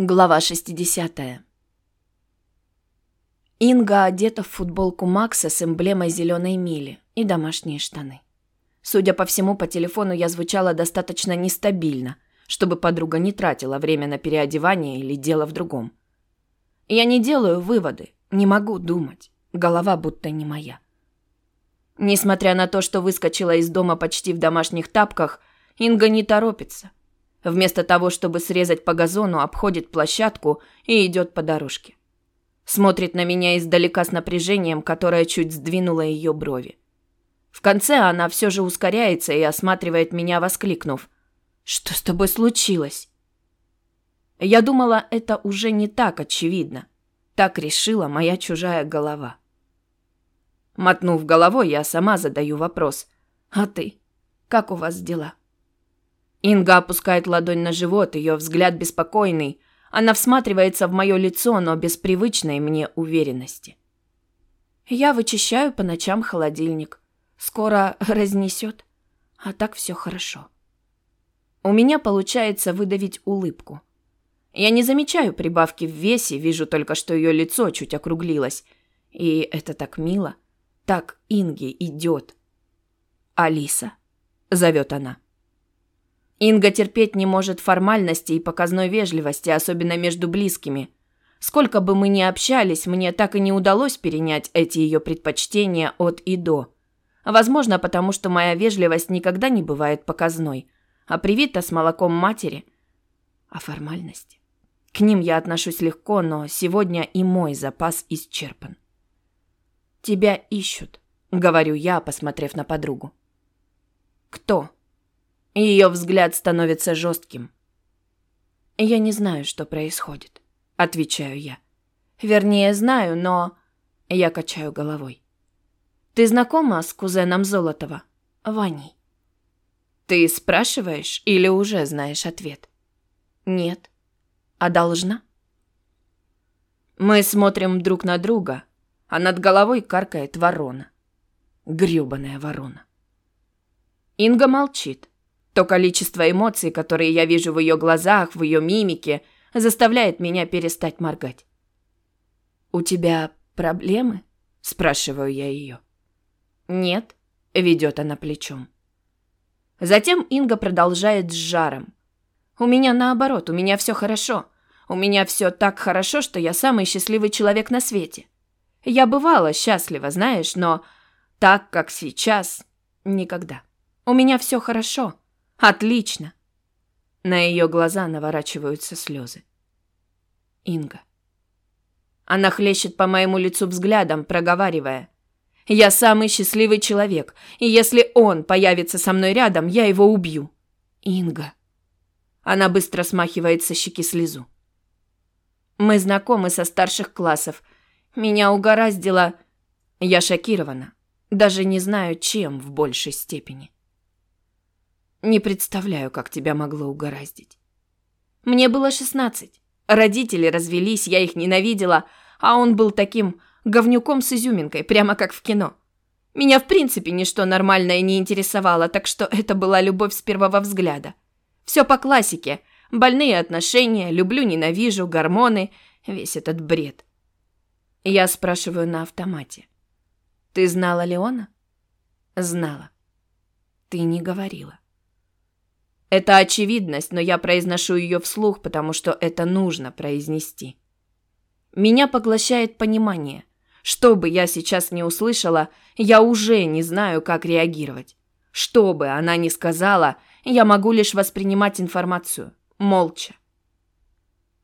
Глава 60. Инга одета в футболку Макса с эмблемой зеленой мили и домашние штаны. Судя по всему, по телефону я звучала достаточно нестабильно, чтобы подруга не тратила время на переодевание или дело в другом. Я не делаю выводы, не могу думать. Голова будто не моя. Несмотря на то, что выскочила из дома почти в домашних тапках, Инга не торопится. Вместо того, чтобы срезать по газону, обходит площадку и идет по дорожке. Смотрит на меня издалека с напряжением, которое чуть сдвинуло ее брови. В конце она все же ускоряется и осматривает меня, воскликнув. «Что с тобой случилось?» Я думала, это уже не так очевидно. Так решила моя чужая голова. Мотнув головой, я сама задаю вопрос. «А ты? Как у вас дела?» Инга опускает ладонь на живот, ее взгляд беспокойный. Она всматривается в мое лицо, но без привычной мне уверенности. Я вычищаю по ночам холодильник. Скоро разнесет. А так все хорошо. У меня получается выдавить улыбку. Я не замечаю прибавки в весе, вижу только, что ее лицо чуть округлилось. И это так мило. Так Инге идет. «Алиса», — зовет она. Инга терпеть не может формальности и показной вежливости, особенно между близкими. Сколько бы мы ни общались, мне так и не удалось перенять эти ее предпочтения от и до. Возможно, потому что моя вежливость никогда не бывает показной, а привита с молоком матери. А формальности? К ним я отношусь легко, но сегодня и мой запас исчерпан. «Тебя ищут», — говорю я, посмотрев на подругу. «Кто?» Ее взгляд становится жестким. «Я не знаю, что происходит», — отвечаю я. «Вернее, знаю, но...» Я качаю головой. «Ты знакома с кузеном Золотова, Ваней?» «Ты спрашиваешь или уже знаешь ответ?» «Нет. А должна?» Мы смотрим друг на друга, а над головой каркает ворона. Грёбаная ворона. Инга молчит. То количество эмоций, которые я вижу в ее глазах, в ее мимике, заставляет меня перестать моргать. «У тебя проблемы?» – спрашиваю я ее. «Нет», – ведет она плечом. Затем Инга продолжает с жаром. «У меня наоборот, у меня все хорошо. У меня все так хорошо, что я самый счастливый человек на свете. Я бывала счастлива, знаешь, но так, как сейчас, никогда. У меня все хорошо. Отлично. На ее глаза наворачиваются слезы. Инга. Она хлещет по моему лицу взглядом, проговаривая. «Я самый счастливый человек, и если он появится со мной рядом, я его убью». «Инга». Она быстро смахивает со щеки слезу. «Мы знакомы со старших классов. Меня угораздило...» Я шокирована. Даже не знаю, чем в большей степени. Не представляю, как тебя могло угораздить. Мне было шестнадцать. Родители развелись, я их ненавидела, а он был таким говнюком с изюминкой, прямо как в кино. Меня в принципе ничто нормальное не интересовало, так что это была любовь с первого взгляда. Все по классике. Больные отношения, люблю-ненавижу, гормоны, весь этот бред. Я спрашиваю на автомате. Ты знала Леона? Знала. Ты не говорила. Это очевидность, но я произношу ее вслух, потому что это нужно произнести. Меня поглощает понимание. Что бы я сейчас не услышала, я уже не знаю, как реагировать. Что бы она ни сказала, я могу лишь воспринимать информацию. Молча.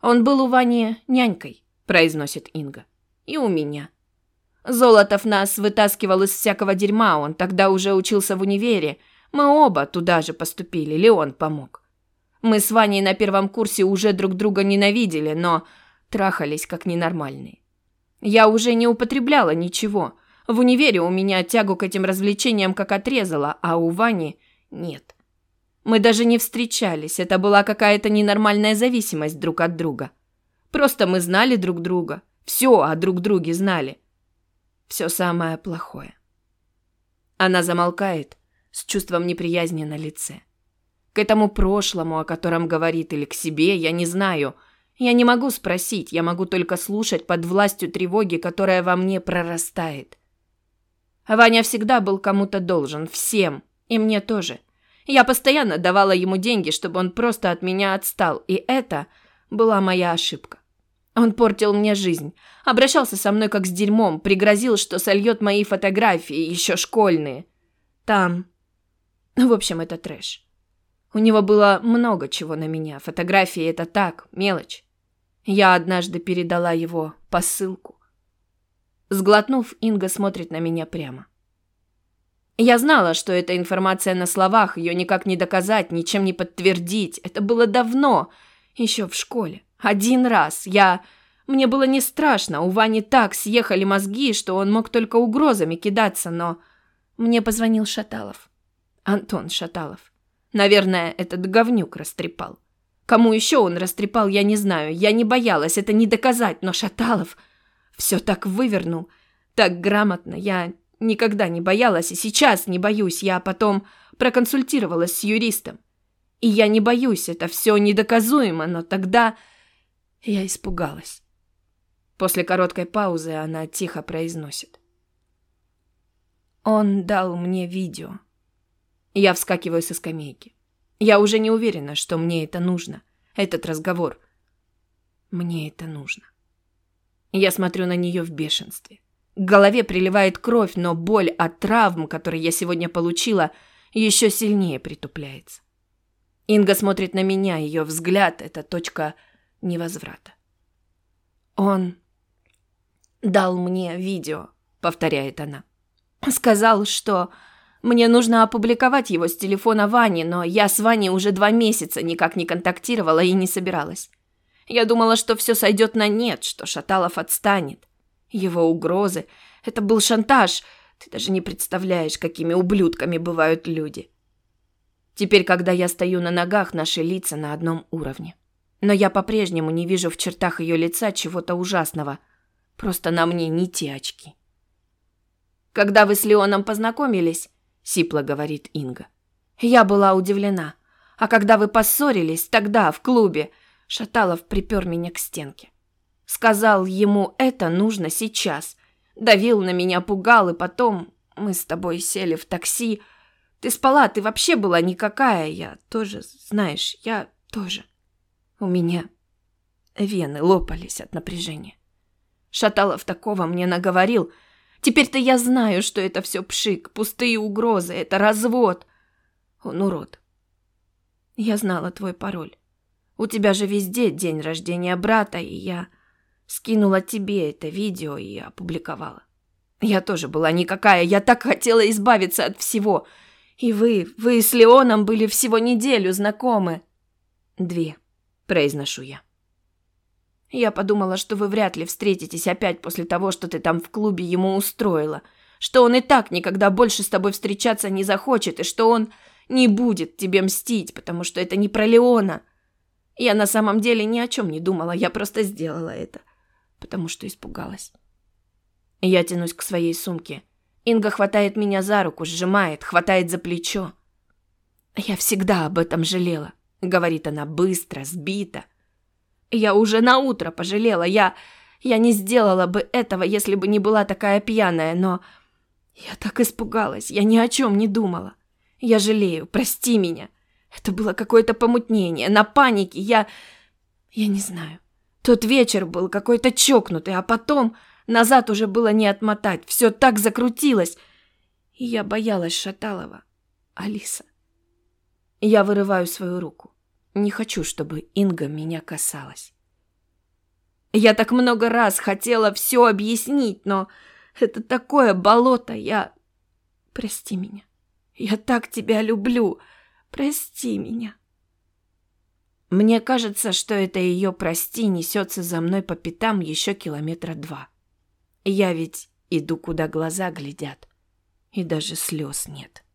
«Он был у Вани нянькой», – произносит Инга. «И у меня». Золотов нас вытаскивал из всякого дерьма, он тогда уже учился в универе – мы оба туда же поступили, Леон помог. Мы с Ваней на первом курсе уже друг друга ненавидели, но трахались как ненормальные. Я уже не употребляла ничего. В универе у меня тягу к этим развлечениям как отрезала, а у Вани нет. Мы даже не встречались, это была какая-то ненормальная зависимость друг от друга. Просто мы знали друг друга, все о друг друге знали. Все самое плохое. Она замолкает, с чувством неприязни на лице. К этому прошлому, о котором говорит, или к себе, я не знаю. Я не могу спросить, я могу только слушать под властью тревоги, которая во мне прорастает. Ваня всегда был кому-то должен, всем, и мне тоже. Я постоянно давала ему деньги, чтобы он просто от меня отстал, и это была моя ошибка. Он портил мне жизнь, обращался со мной как с дерьмом, пригрозил, что сольет мои фотографии, еще школьные. Там... В общем, это трэш. У него было много чего на меня. Фотографии – это так, мелочь. Я однажды передала его посылку. Сглотнув, Инга смотрит на меня прямо. Я знала, что эта информация на словах, ее никак не доказать, ничем не подтвердить. Это было давно, еще в школе. Один раз. Я... Мне было не страшно. У Вани так съехали мозги, что он мог только угрозами кидаться, но... Мне позвонил Шаталов. Антон Шаталов. Наверное, этот говнюк растрепал. Кому еще он растрепал, я не знаю. Я не боялась, это не доказать, но Шаталов все так вывернул, так грамотно. Я никогда не боялась и сейчас не боюсь. Я потом проконсультировалась с юристом. И я не боюсь, это все недоказуемо, но тогда я испугалась. После короткой паузы она тихо произносит. Он дал мне видео. Я вскакиваю со скамейки. Я уже не уверена, что мне это нужно. Этот разговор. Мне это нужно. Я смотрю на нее в бешенстве. К голове приливает кровь, но боль от травм, которые я сегодня получила, еще сильнее притупляется. Инга смотрит на меня, ее взгляд – это точка невозврата. «Он дал мне видео», — повторяет она. «Сказал, что мне нужно опубликовать его с телефона Вани, но я с Ваней уже два месяца никак не контактировала и не собиралась. Я думала, что все сойдет на нет, что Шаталов отстанет. Его угрозы — это был шантаж. Ты даже не представляешь, какими ублюдками бывают люди. Теперь, когда я стою на ногах, наши лица на одном уровне. Но я по-прежнему не вижу в чертах ее лица чего-то ужасного. Просто на мне не те очки. «Когда вы с Леоном познакомились», — сипло говорит Инга, — «я была удивлена. А когда вы поссорились, тогда, в клубе, Шаталов припер меня к стенке. Сказал ему, это нужно сейчас. Давил на меня, пугал, и потом мы с тобой сели в такси. Ты спала, ты вообще была никакая. Я тоже, знаешь, я тоже. У меня вены лопались от напряжения. Шаталов такого мне наговорил. Теперь-то я знаю, что это все пшик, пустые угрозы, это развод. Он урод. Я знала твой пароль. У тебя же везде день рождения брата, и я скинула тебе это видео и опубликовала. Я тоже была никакая, я так хотела избавиться от всего. И вы, вы с Леоном были всего неделю знакомы. Две произношу я. Я подумала, что вы вряд ли встретитесь опять после того, что ты там в клубе ему устроила, что он и так никогда больше с тобой встречаться не захочет, и что он не будет тебе мстить, потому что это не про Леона. Я на самом деле ни о чем не думала, я просто сделала это, потому что испугалась. Я тянусь к своей сумке. Инга хватает меня за руку, сжимает, хватает за плечо. Я всегда об этом жалела. Говорит она быстро, сбито. Я уже на утро пожалела. Я... Я не сделала бы этого, если бы не была такая пьяная, но... Я так испугалась. Я ни о чем не думала. Я жалею. Прости меня. Это было какое-то помутнение. На панике. Я... Я не знаю. Тот вечер был какой-то чокнутый, а потом... Назад уже было не отмотать. Все так закрутилось. И я боялась Шаталова. Алиса. Я вырываю свою руку. Не хочу, чтобы Инга меня касалась. Я так много раз хотела все объяснить, но это такое болото, я... Прости меня. Я так тебя люблю. Прости меня. Мне кажется, что это ее «прости» несется за мной по пятам еще километра два. Я ведь иду, куда глаза глядят, и даже слез нет.